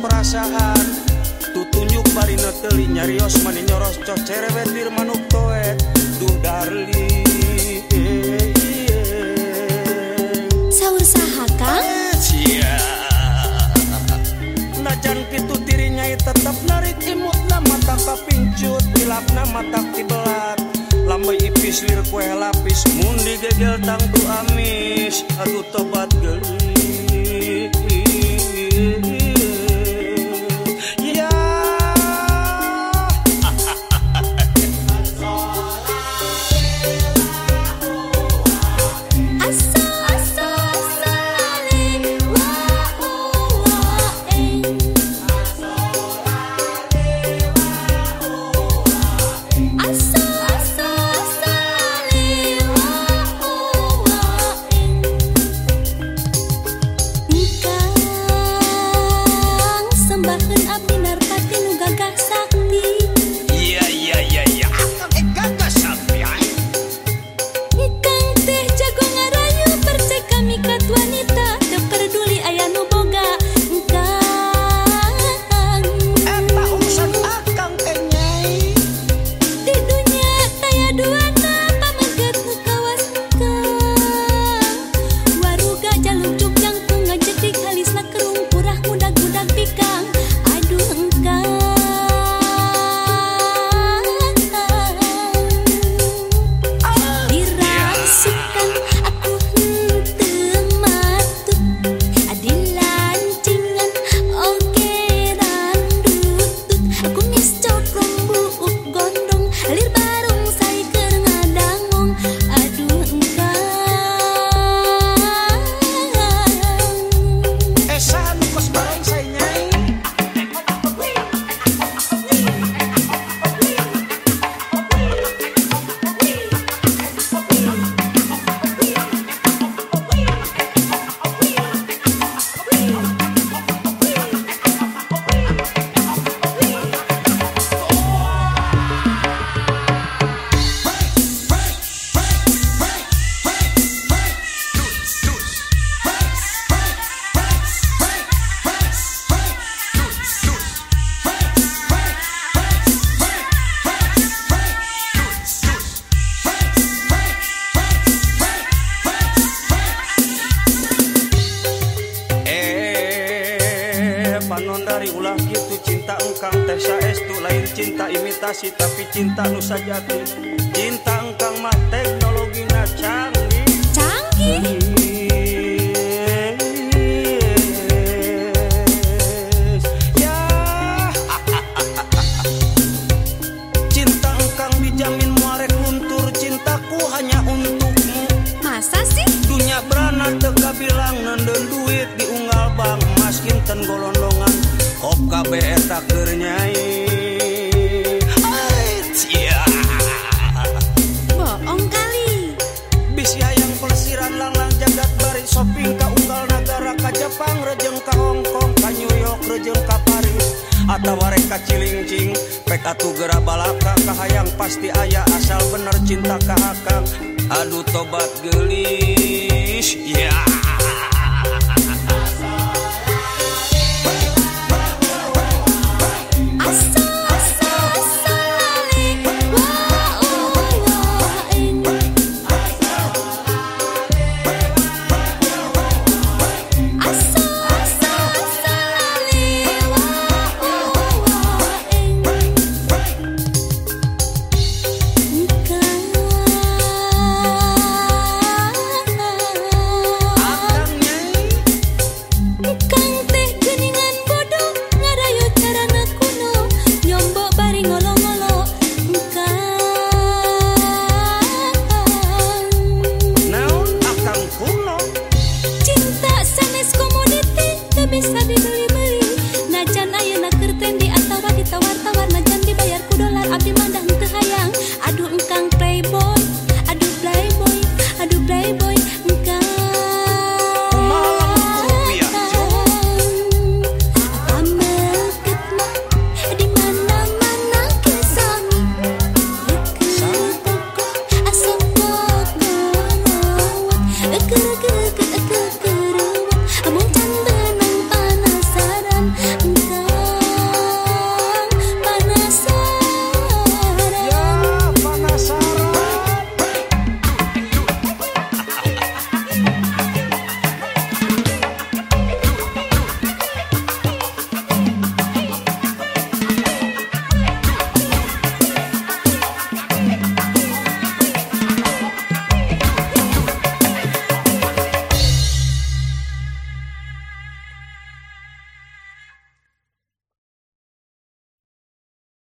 perasaan. Tutunjuk Marina teli nyarios mani nyoros co cerewetir manuk toet duh darli Saur saha Kang? Cia Najan pitu dirinya tetap narik imut na mata kapincut Tilapna mata tibelat Lambai ipis lir kue lapis Mundi gegel tangtu amis. Aduh tobat geli teh saestu lain cinta imitasi tapi cinta nu sajati. Cinta engkang mah teknologi na canggih. Canggih? Ya. Cinta engkang dijamin muarek luntur Cintaku hanya untukmu. Masa sih? Dunia berana teka bilang nenden duit diunggal bang Mas kinten golondongan KBS taknyai bohong kali bis yang pelesiran lalang jagat bari shopping ke unggal negara ke Jepang rejeng ke Hongkong ke New York rejeng ke Paris. Atau mereka cilincing pek atuh gera balaka kahayang pasti ayah asal bener cinta ke akang aduh tobat gelis ya. yeah.